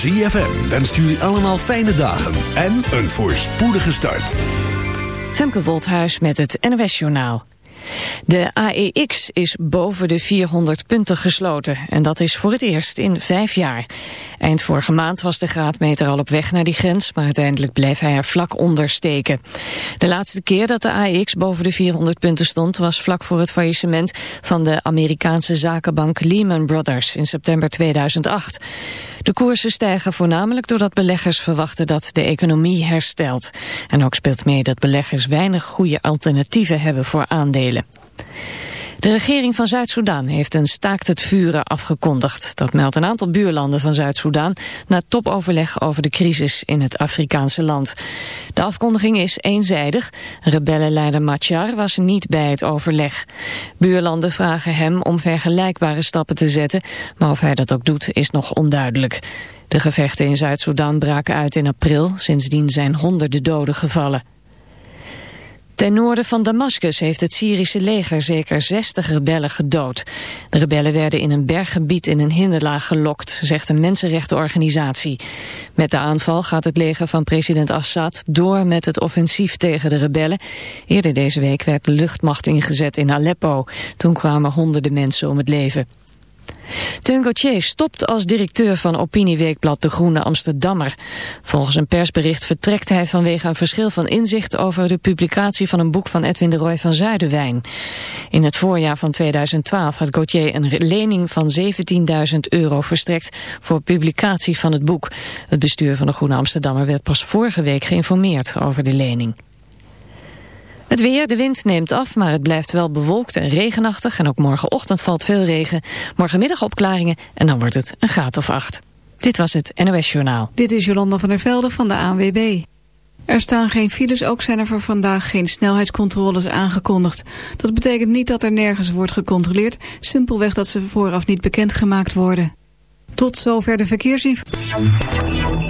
ZFM wenst jullie allemaal fijne dagen en een voorspoedige start. Femke Wolthuis met het NOS Journaal. De AEX is boven de 400 punten gesloten en dat is voor het eerst in vijf jaar. Eind vorige maand was de graadmeter al op weg naar die grens, maar uiteindelijk bleef hij er vlak onder steken. De laatste keer dat de AEX boven de 400 punten stond was vlak voor het faillissement van de Amerikaanse zakenbank Lehman Brothers in september 2008. De koersen stijgen voornamelijk doordat beleggers verwachten dat de economie herstelt. En ook speelt mee dat beleggers weinig goede alternatieven hebben voor aandelen. De regering van Zuid-Soedan heeft een staakt het vuren afgekondigd. Dat meldt een aantal buurlanden van Zuid-Soedan na topoverleg over de crisis in het Afrikaanse land. De afkondiging is eenzijdig. Rebellenleider Machar was niet bij het overleg. Buurlanden vragen hem om vergelijkbare stappen te zetten, maar of hij dat ook doet is nog onduidelijk. De gevechten in Zuid-Soedan braken uit in april. Sindsdien zijn honderden doden gevallen. Ten noorden van Damascus heeft het Syrische leger zeker 60 rebellen gedood. De rebellen werden in een berggebied in een hinderlaag gelokt, zegt een mensenrechtenorganisatie. Met de aanval gaat het leger van president Assad door met het offensief tegen de rebellen. Eerder deze week werd de luchtmacht ingezet in Aleppo. Toen kwamen honderden mensen om het leven. Teun Gauthier stopt als directeur van opinieweekblad De Groene Amsterdammer. Volgens een persbericht vertrekt hij vanwege een verschil van inzicht over de publicatie van een boek van Edwin de Roy van Zuiderwijn. In het voorjaar van 2012 had Gauthier een lening van 17.000 euro verstrekt voor publicatie van het boek. Het bestuur van De Groene Amsterdammer werd pas vorige week geïnformeerd over de lening. Het weer, de wind neemt af, maar het blijft wel bewolkt en regenachtig. En ook morgenochtend valt veel regen. Morgenmiddag opklaringen en dan wordt het een graad of acht. Dit was het NOS Journaal. Dit is Jolanda van der Velde van de ANWB. Er staan geen files, ook zijn er voor vandaag geen snelheidscontroles aangekondigd. Dat betekent niet dat er nergens wordt gecontroleerd, simpelweg dat ze vooraf niet bekendgemaakt worden. Tot zover de verkeersinformatie.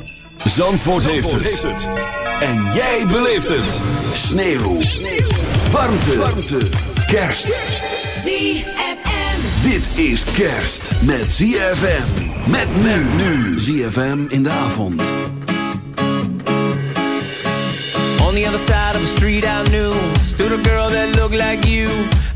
Zandvoort, heeft, het. En jij beleeft het. Sneeuw. Sneeuw. Warmte. Warmte. Kerst. ZFM. Dit is kerst met ZFM. Met men nu. ZFM in de avond. On the other side of the street I knew Stood a girl that looked like you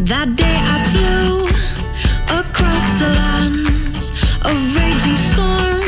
That day I flew across the lands of raging storms.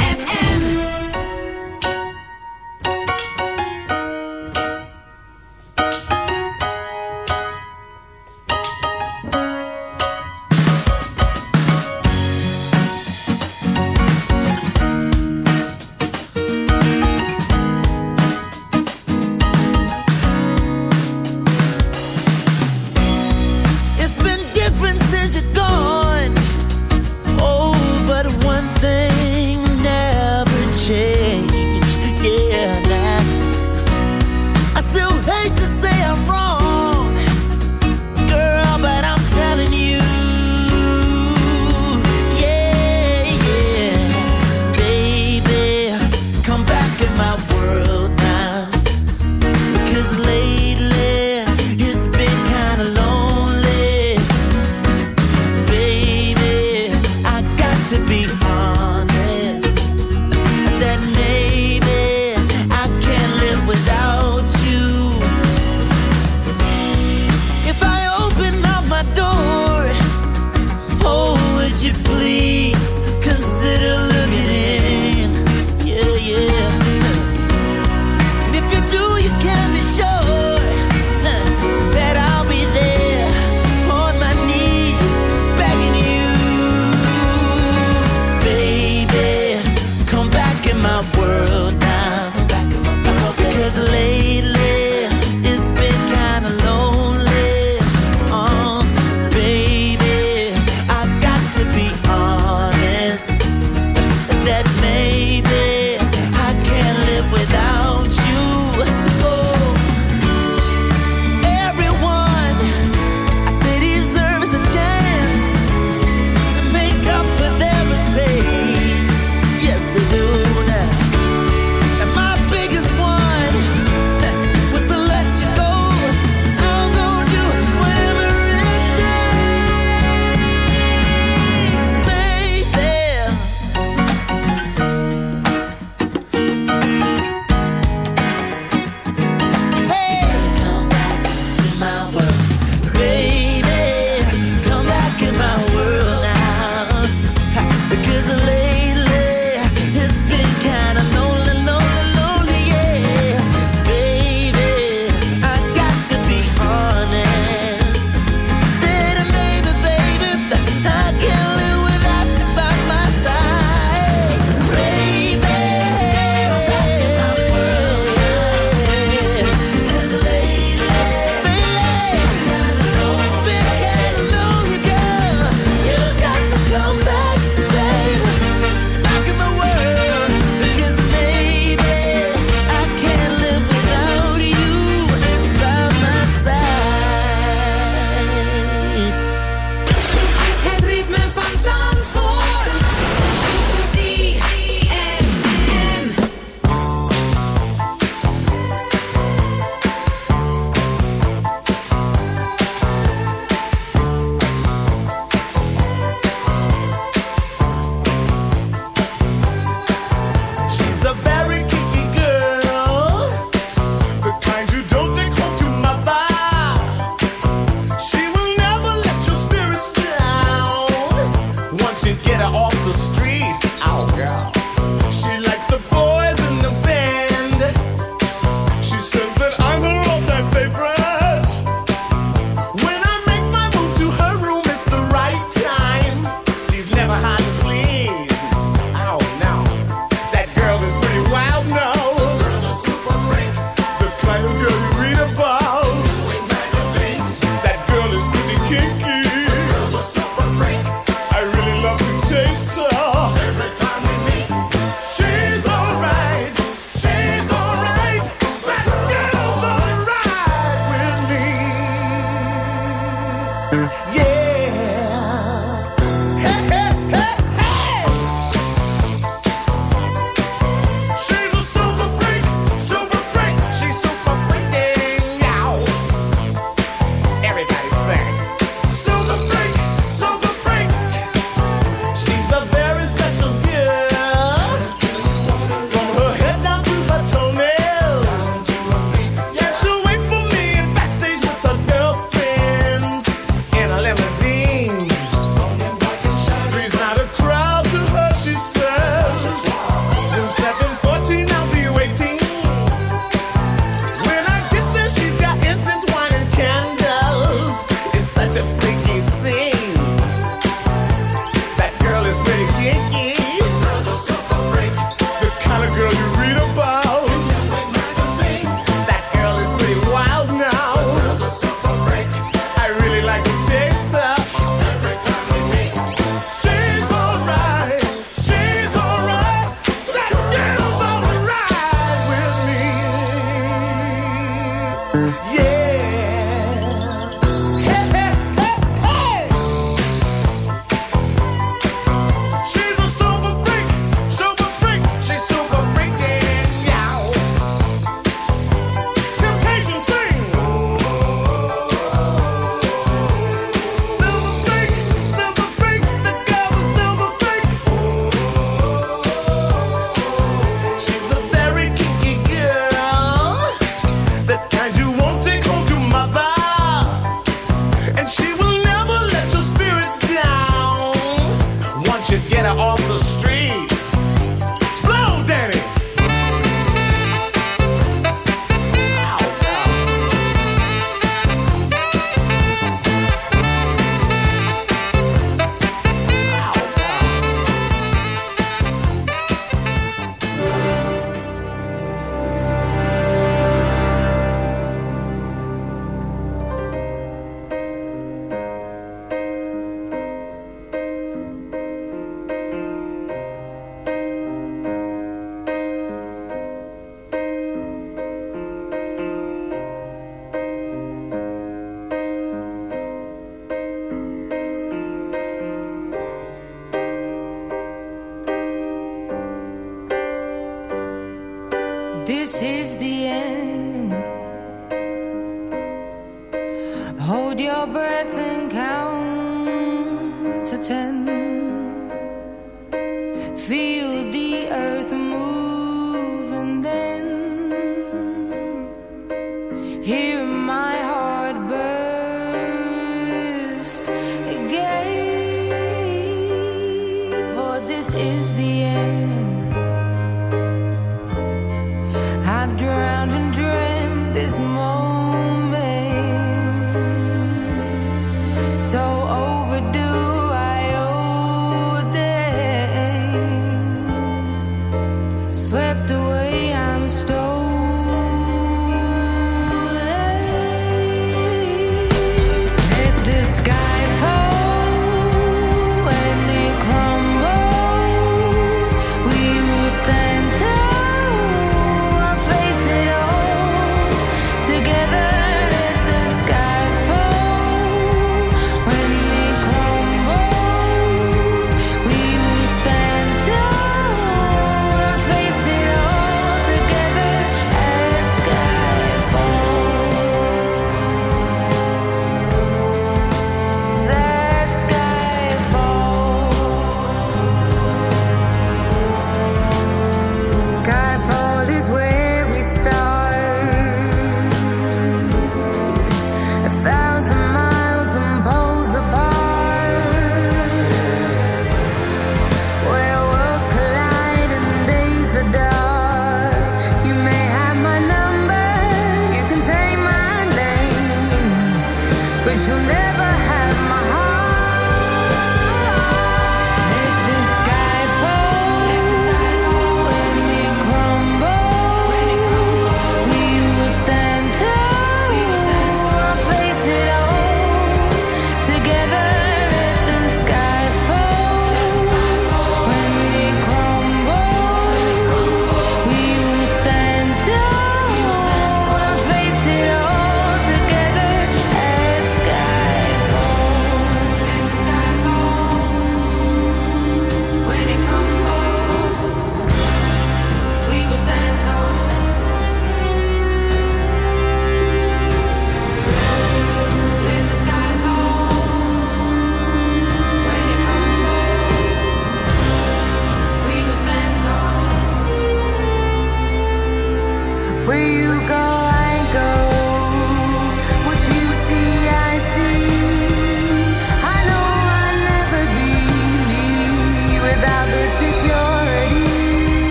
to be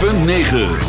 106.9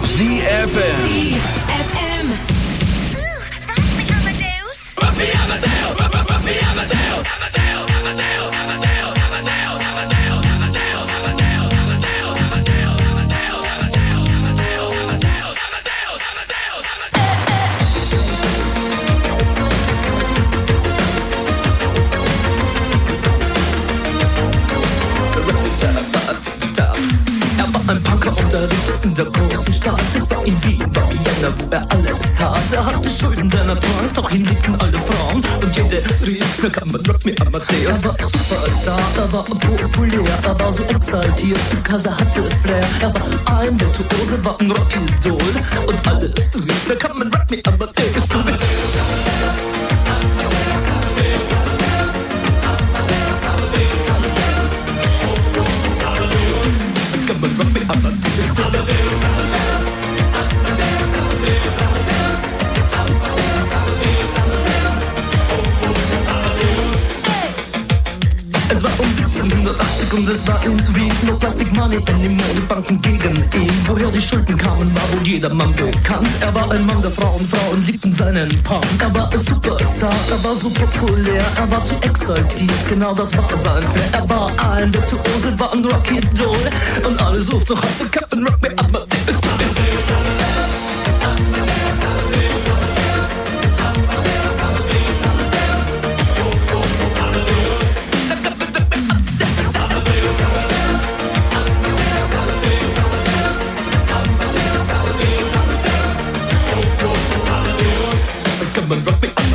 kann man rock me Amadeus. Er war Superstar, er war populär, er war so exaltiert, er hatte Flair. Er war ein Virtuose, war ein Rockidol. Und alles rief, na kann man rock me Amadeus. Money anymore, die Banken gegen ihn. Woher die Schulden kamen, war wohl jedermann bekannt. Er war ein Mann der Frauen, Frauen liebten seinen Punk. Er war ein Superstar, er war so populär Er war zu exaltiert, genau das war sein Flair. Er war ein Virtuose, war ein Rocky Doll. Und alle suchten noch heute Captain Rock me Amadeus Come on, rock me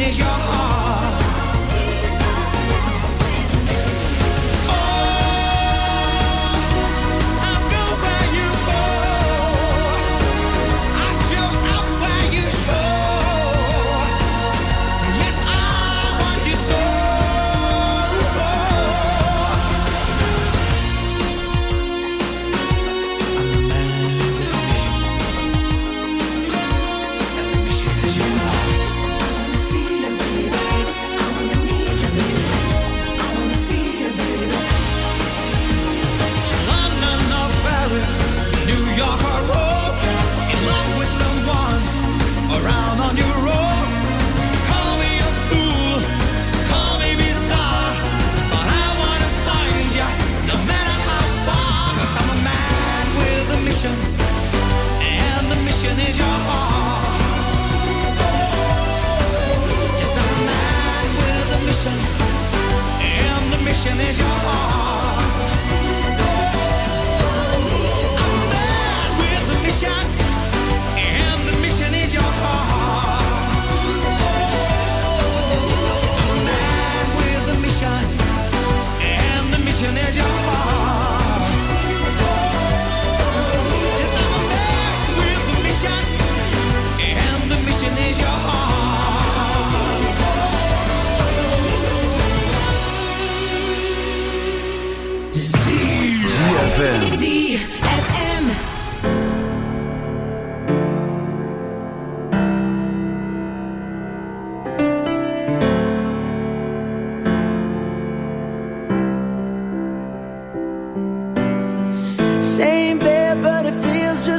is your heart.